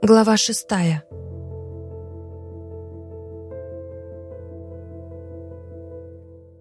Глава шестая.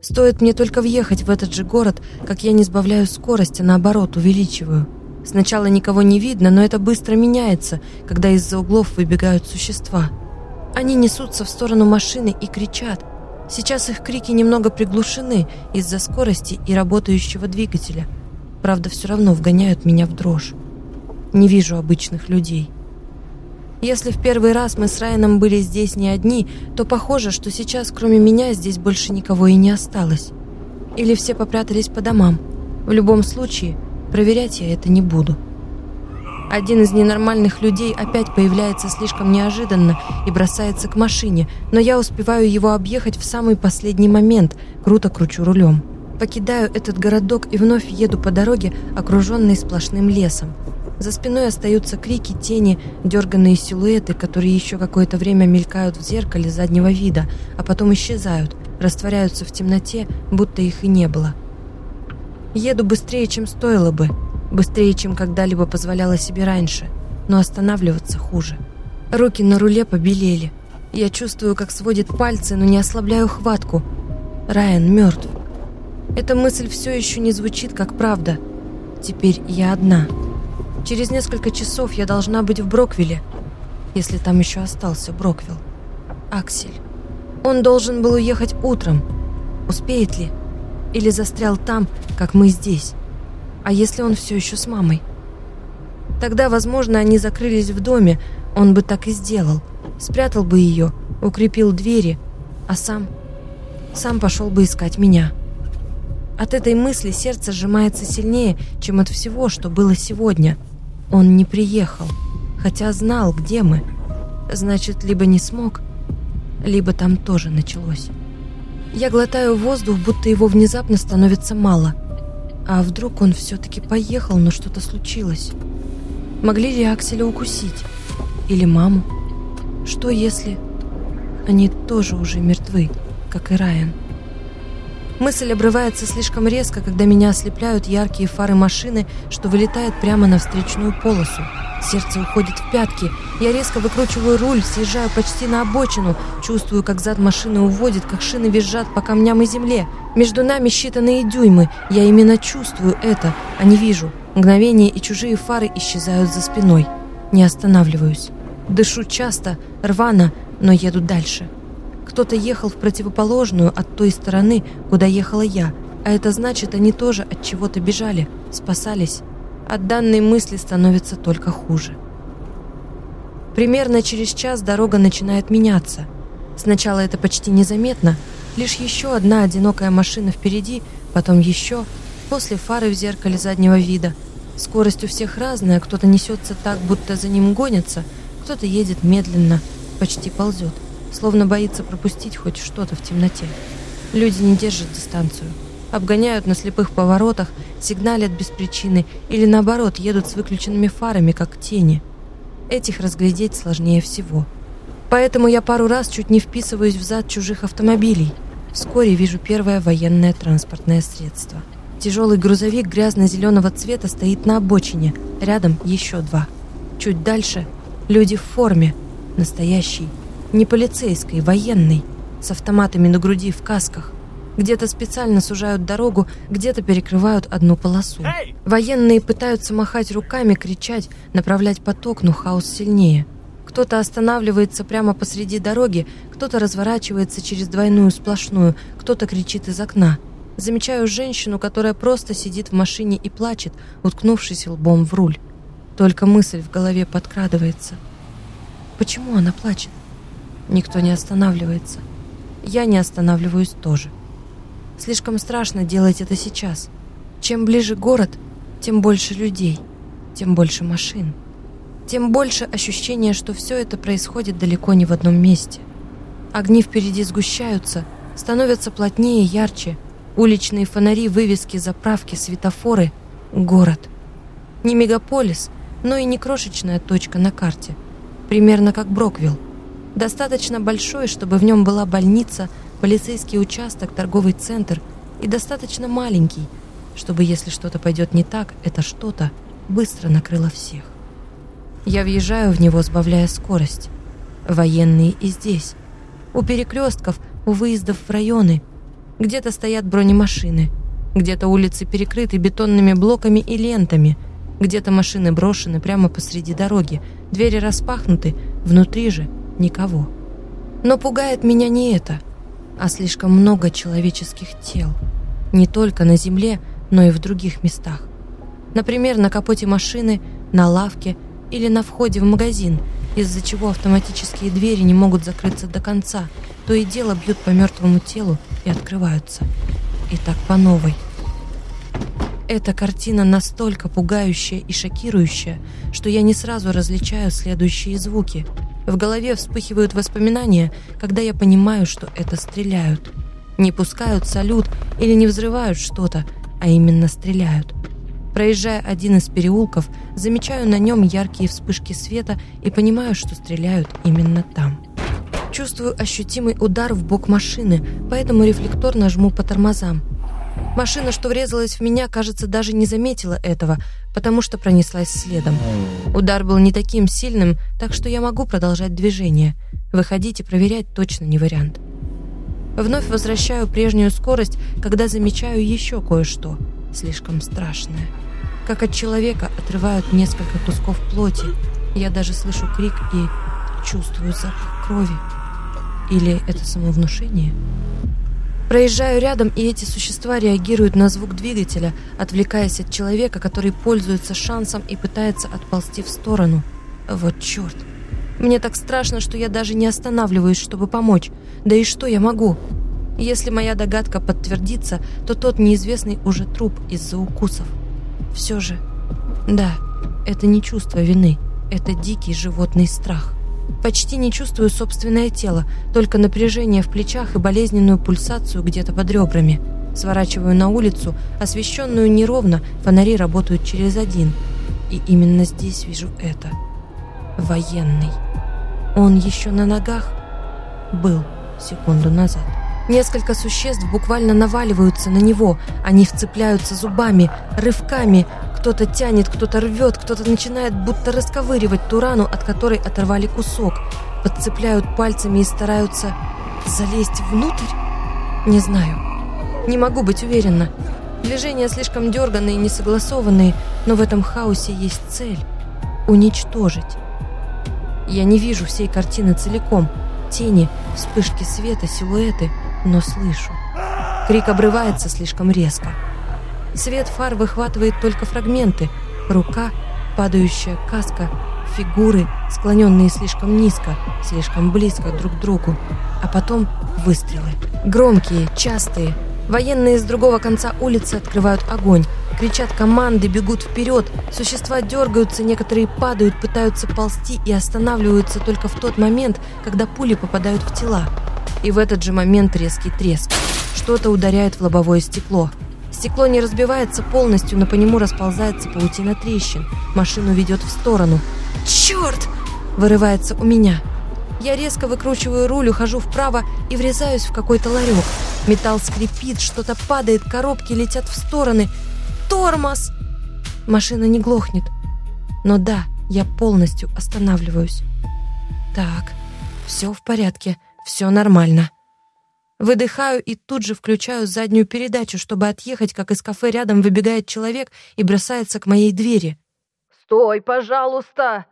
Стоит мне только въехать в этот же город, как я не сбавляю скорость, а наоборот увеличиваю. Сначала никого не видно, но это быстро меняется, когда из-за углов выбегают существа. Они несутся в сторону машины и кричат. Сейчас их крики немного приглушены из-за скорости и работающего двигателя. Правда, все равно вгоняют меня в дрожь. Не вижу обычных людей. Если в первый раз мы с Райаном были здесь не одни, то похоже, что сейчас кроме меня здесь больше никого и не осталось. Или все попрятались по домам. В любом случае, проверять я это не буду. Один из ненормальных людей опять появляется слишком неожиданно и бросается к машине, но я успеваю его объехать в самый последний момент, круто кручу рулем. Покидаю этот городок и вновь еду по дороге, окруженной сплошным лесом. За спиной остаются крики, тени, дерганные силуэты, которые еще какое-то время мелькают в зеркале заднего вида, а потом исчезают, растворяются в темноте, будто их и не было. Еду быстрее, чем стоило бы, быстрее, чем когда-либо позволяла себе раньше, но останавливаться хуже. Руки на руле побелели. Я чувствую, как сводит пальцы, но не ослабляю хватку. Райан мертв. Эта мысль все еще не звучит как правда. Теперь я одна. Через несколько часов я должна быть в Броквилле, если там еще остался Броквилл. Аксель. Он должен был уехать утром. Успеет ли? Или застрял там, как мы здесь? А если он все еще с мамой? Тогда, возможно, они закрылись в доме, он бы так и сделал. Спрятал бы ее, укрепил двери, а сам... Сам пошел бы искать меня. От этой мысли сердце сжимается сильнее, чем от всего, что было сегодня — он не приехал, хотя знал, где мы. Значит, либо не смог, либо там тоже началось. Я глотаю воздух, будто его внезапно становится мало. А вдруг он все-таки поехал, но что-то случилось? Могли ли Акселя укусить? Или маму? Что если... Они тоже уже мертвы, как и Райан. Мысль обрывается слишком резко, когда меня ослепляют яркие фары машины, что вылетает прямо на встречную полосу. Сердце уходит в пятки. Я резко выкручиваю руль, съезжаю почти на обочину. Чувствую, как зад машины уводит, как шины визжат по камням и земле. Между нами считанные дюймы. Я именно чувствую это, а не вижу. Мгновение и чужие фары исчезают за спиной. Не останавливаюсь. Дышу часто, рвано, но еду дальше. Кто-то ехал в противоположную от той стороны, куда ехала я, а это значит, они тоже от чего-то бежали, спасались. От данной мысли становится только хуже. Примерно через час дорога начинает меняться. Сначала это почти незаметно, лишь еще одна одинокая машина впереди, потом еще, после фары в зеркале заднего вида. Скорость у всех разная, кто-то несется так, будто за ним гонится, кто-то едет медленно, почти ползет словно боится пропустить хоть что-то в темноте. Люди не держат дистанцию. Обгоняют на слепых поворотах, сигналят без причины или наоборот едут с выключенными фарами, как тени. Этих разглядеть сложнее всего. Поэтому я пару раз чуть не вписываюсь в зад чужих автомобилей. Вскоре вижу первое военное транспортное средство. Тяжелый грузовик грязно-зеленого цвета стоит на обочине, рядом еще два. Чуть дальше люди в форме, настоящие не полицейской, военной, с автоматами на груди в касках. Где-то специально сужают дорогу, где-то перекрывают одну полосу. Военные пытаются махать руками, кричать, направлять поток, но хаос сильнее. Кто-то останавливается прямо посреди дороги, кто-то разворачивается через двойную сплошную, кто-то кричит из окна. Замечаю женщину, которая просто сидит в машине и плачет, уткнувшись лбом в руль. Только мысль в голове подкрадывается. Почему она плачет? Никто не останавливается. Я не останавливаюсь тоже. Слишком страшно делать это сейчас. Чем ближе город, тем больше людей, тем больше машин. Тем больше ощущения, что все это происходит далеко не в одном месте. Огни впереди сгущаются, становятся плотнее ярче. Уличные фонари, вывески, заправки, светофоры — город. Не мегаполис, но и не крошечная точка на карте. Примерно как Броквилл достаточно большой, чтобы в нем была больница, полицейский участок, торговый центр, и достаточно маленький, чтобы, если что-то пойдет не так, это что-то быстро накрыло всех. Я въезжаю в него, сбавляя скорость. Военные и здесь. У перекрестков, у выездов в районы. Где-то стоят бронемашины. Где-то улицы перекрыты бетонными блоками и лентами. Где-то машины брошены прямо посреди дороги. Двери распахнуты, внутри же никого. Но пугает меня не это, а слишком много человеческих тел. Не только на земле, но и в других местах. Например, на капоте машины, на лавке или на входе в магазин, из-за чего автоматические двери не могут закрыться до конца, то и дело бьют по мертвому телу и открываются. И так по новой. Эта картина настолько пугающая и шокирующая, что я не сразу различаю следующие звуки. В голове вспыхивают воспоминания, когда я понимаю, что это стреляют. Не пускают салют или не взрывают что-то, а именно стреляют. Проезжая один из переулков, замечаю на нем яркие вспышки света и понимаю, что стреляют именно там. Чувствую ощутимый удар в бок машины, поэтому рефлекторно жму по тормозам. Машина, что врезалась в меня, кажется, даже не заметила этого, потому что пронеслась следом. Удар был не таким сильным, так что я могу продолжать движение. Выходить и проверять точно не вариант. Вновь возвращаю прежнюю скорость, когда замечаю еще кое-что слишком страшное. Как от человека отрывают несколько кусков плоти. Я даже слышу крик и чувствую запах крови. Или это самовнушение? Проезжаю рядом, и эти существа реагируют на звук двигателя, отвлекаясь от человека, который пользуется шансом и пытается отползти в сторону. Вот черт. Мне так страшно, что я даже не останавливаюсь, чтобы помочь. Да и что я могу? Если моя догадка подтвердится, то тот неизвестный уже труп из-за укусов. Все же, да, это не чувство вины, это дикий животный страх. Почти не чувствую собственное тело, только напряжение в плечах и болезненную пульсацию где-то под ребрами. Сворачиваю на улицу, освещенную неровно, фонари работают через один. И именно здесь вижу это. Военный. Он еще на ногах? Был секунду назад. Несколько существ буквально наваливаются на него. Они вцепляются зубами, рывками. Кто-то тянет, кто-то рвет, кто-то начинает будто расковыривать ту рану, от которой оторвали кусок. Подцепляют пальцами и стараются залезть внутрь? Не знаю. Не могу быть уверена. Движения слишком дерганные и несогласованные, но в этом хаосе есть цель — уничтожить. Я не вижу всей картины целиком. Тени, вспышки света, силуэты — но слышу. Крик обрывается слишком резко. Свет фар выхватывает только фрагменты. Рука, падающая каска, фигуры, склоненные слишком низко, слишком близко друг к другу. А потом выстрелы. Громкие, частые. Военные с другого конца улицы открывают огонь. Кричат команды, бегут вперед. Существа дергаются, некоторые падают, пытаются ползти и останавливаются только в тот момент, когда пули попадают в тела. И в этот же момент резкий треск. Что-то ударяет в лобовое стекло. Стекло не разбивается полностью, но по нему расползается паутина трещин. Машину ведет в сторону. «Черт!» – вырывается у меня. Я резко выкручиваю руль, ухожу вправо и врезаюсь в какой-то ларек. Металл скрипит, что-то падает, коробки летят в стороны. Тормоз! Машина не глохнет. Но да, я полностью останавливаюсь. Так, все в порядке. Все нормально. Выдыхаю и тут же включаю заднюю передачу, чтобы отъехать, как из кафе рядом выбегает человек и бросается к моей двери. «Стой, пожалуйста!»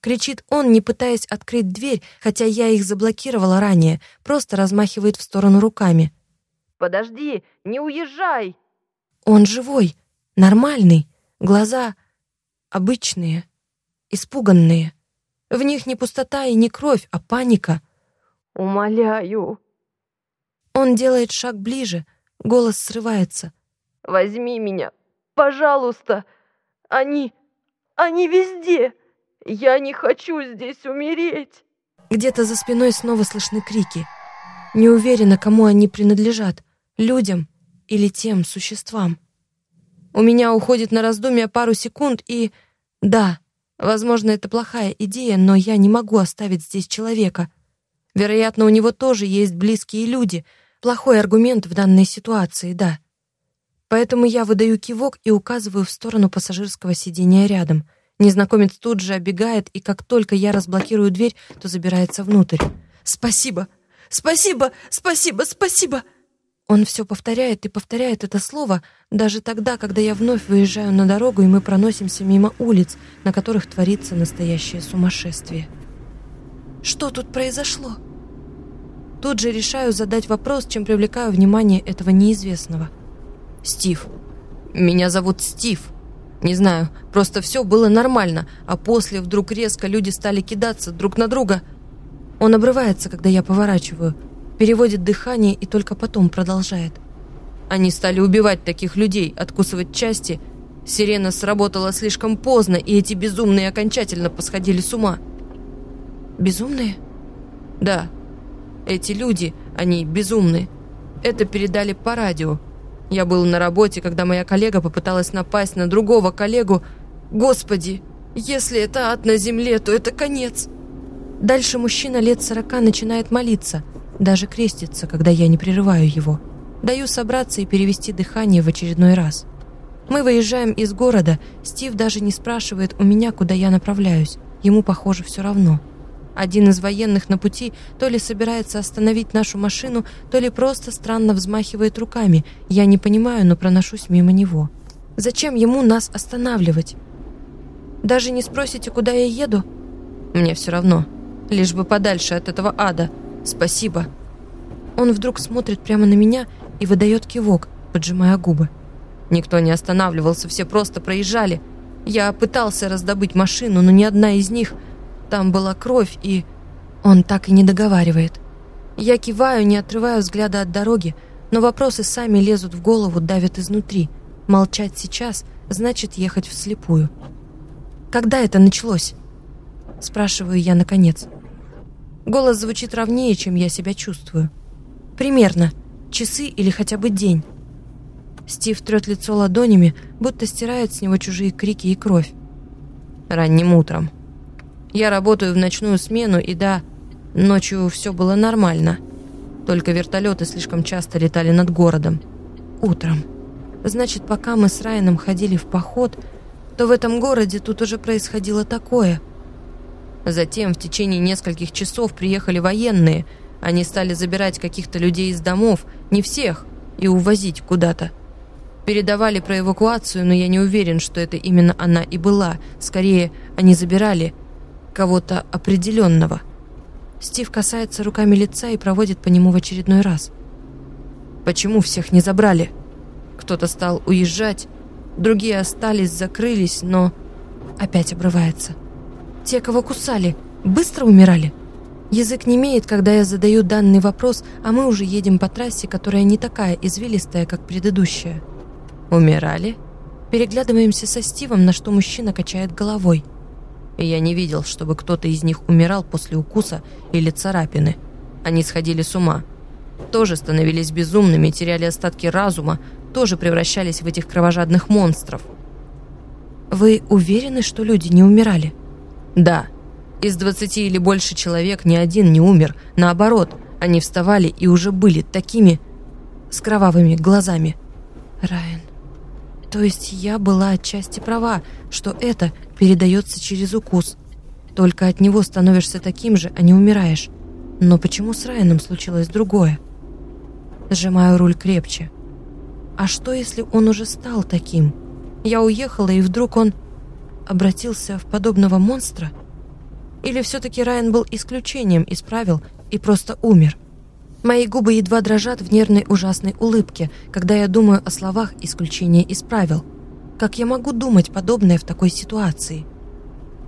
Кричит он, не пытаясь открыть дверь, хотя я их заблокировала ранее, просто размахивает в сторону руками. «Подожди, не уезжай!» Он живой, нормальный, глаза обычные, испуганные. В них не пустота и не кровь, а паника — Умоляю. Он делает шаг ближе, голос срывается. Возьми меня, пожалуйста. Они... они везде. Я не хочу здесь умереть. Где-то за спиной снова слышны крики. Не уверена, кому они принадлежат. Людям или тем существам. У меня уходит на раздумье пару секунд и... Да, возможно, это плохая идея, но я не могу оставить здесь человека — Вероятно, у него тоже есть близкие люди. Плохой аргумент в данной ситуации, да. Поэтому я выдаю кивок и указываю в сторону пассажирского сидения рядом. Незнакомец тут же оббегает, и как только я разблокирую дверь, то забирается внутрь. «Спасибо! Спасибо! Спасибо! Спасибо!» Он все повторяет и повторяет это слово даже тогда, когда я вновь выезжаю на дорогу, и мы проносимся мимо улиц, на которых творится настоящее сумасшествие. Что тут произошло? Тут же решаю задать вопрос, чем привлекаю внимание этого неизвестного. «Стив. Меня зовут Стив. Не знаю, просто все было нормально, а после вдруг резко люди стали кидаться друг на друга. Он обрывается, когда я поворачиваю, переводит дыхание и только потом продолжает. Они стали убивать таких людей, откусывать части. Сирена сработала слишком поздно, и эти безумные окончательно посходили с ума. Безумные? Да. Эти люди, они безумные. Это передали по радио. Я был на работе, когда моя коллега попыталась напасть на другого коллегу. Господи, если это ад на земле, то это конец. Дальше мужчина лет сорока начинает молиться, даже крестится, когда я не прерываю его. Даю собраться и перевести дыхание в очередной раз. Мы выезжаем из города, Стив даже не спрашивает у меня, куда я направляюсь. Ему, похоже, все равно. Один из военных на пути то ли собирается остановить нашу машину, то ли просто странно взмахивает руками. Я не понимаю, но проношусь мимо него. Зачем ему нас останавливать? Даже не спросите, куда я еду? Мне все равно. Лишь бы подальше от этого ада. Спасибо. Он вдруг смотрит прямо на меня и выдает кивок, поджимая губы. Никто не останавливался, все просто проезжали. Я пытался раздобыть машину, но ни одна из них там была кровь, и... Он так и не договаривает. Я киваю, не отрываю взгляда от дороги, но вопросы сами лезут в голову, давят изнутри. Молчать сейчас значит ехать вслепую. «Когда это началось?» Спрашиваю я наконец. Голос звучит ровнее, чем я себя чувствую. Примерно. Часы или хотя бы день. Стив трет лицо ладонями, будто стирает с него чужие крики и кровь. Ранним утром. Я работаю в ночную смену, и да, ночью все было нормально. Только вертолеты слишком часто летали над городом. Утром. Значит, пока мы с Райаном ходили в поход, то в этом городе тут уже происходило такое. Затем в течение нескольких часов приехали военные. Они стали забирать каких-то людей из домов, не всех, и увозить куда-то. Передавали про эвакуацию, но я не уверен, что это именно она и была. Скорее, они забирали кого-то определенного. Стив касается руками лица и проводит по нему в очередной раз. Почему всех не забрали? Кто-то стал уезжать, другие остались, закрылись, но опять обрывается. Те, кого кусали, быстро умирали? Язык не имеет, когда я задаю данный вопрос, а мы уже едем по трассе, которая не такая извилистая, как предыдущая. Умирали? Переглядываемся со Стивом, на что мужчина качает головой и я не видел, чтобы кто-то из них умирал после укуса или царапины. Они сходили с ума. Тоже становились безумными, теряли остатки разума, тоже превращались в этих кровожадных монстров. «Вы уверены, что люди не умирали?» «Да. Из двадцати или больше человек ни один не умер. Наоборот, они вставали и уже были такими... с кровавыми глазами». «Райан, то есть я была отчасти права, что это передается через укус. Только от него становишься таким же, а не умираешь. Но почему с Райаном случилось другое? Сжимаю руль крепче. А что, если он уже стал таким? Я уехала, и вдруг он обратился в подобного монстра? Или все-таки Райан был исключением из правил и просто умер? Мои губы едва дрожат в нервной ужасной улыбке, когда я думаю о словах исключения из правил. Как я могу думать подобное в такой ситуации?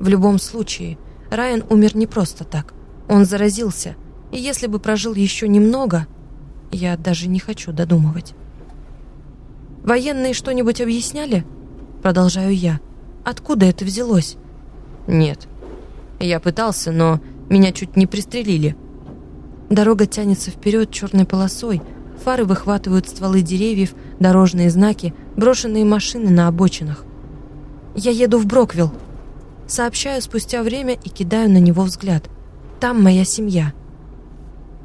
В любом случае, Райан умер не просто так. Он заразился, и если бы прожил еще немного, я даже не хочу додумывать. «Военные что-нибудь объясняли?» Продолжаю я. «Откуда это взялось?» «Нет. Я пытался, но меня чуть не пристрелили». Дорога тянется вперед черной полосой, фары выхватывают стволы деревьев, дорожные знаки, брошенные машины на обочинах. «Я еду в Броквилл», сообщаю спустя время и кидаю на него взгляд. «Там моя семья».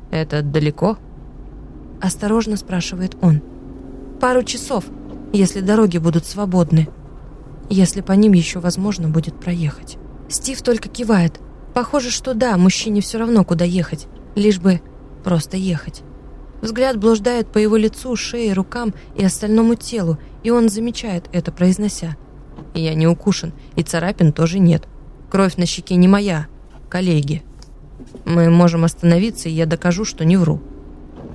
«Это далеко?» Осторожно спрашивает он. «Пару часов, если дороги будут свободны». если по ним еще возможно будет проехать. Стив только кивает. Похоже, что да, мужчине все равно, куда ехать, лишь бы просто ехать. Взгляд блуждает по его лицу, шее, рукам и остальному телу, и он замечает это, произнося. «Я не укушен, и царапин тоже нет. Кровь на щеке не моя, коллеги. Мы можем остановиться, и я докажу, что не вру».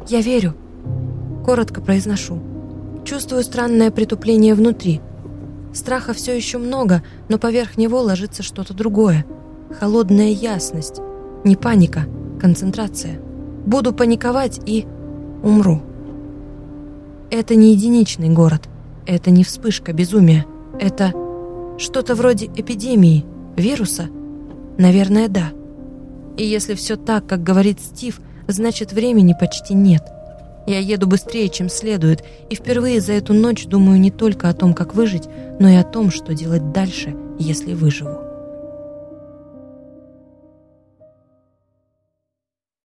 «Я верю», — коротко произношу. Чувствую странное притупление внутри. Страха все еще много, но поверх него ложится что-то другое. Холодная ясность. Не паника, концентрация. Буду паниковать и умру. Это не единичный город. Это не вспышка безумия. Это что-то вроде эпидемии, вируса. Наверное, да. И если все так, как говорит Стив, значит времени почти нет. Я еду быстрее, чем следует, и впервые за эту ночь думаю не только о том, как выжить, но и о том, что делать дальше, если выживу.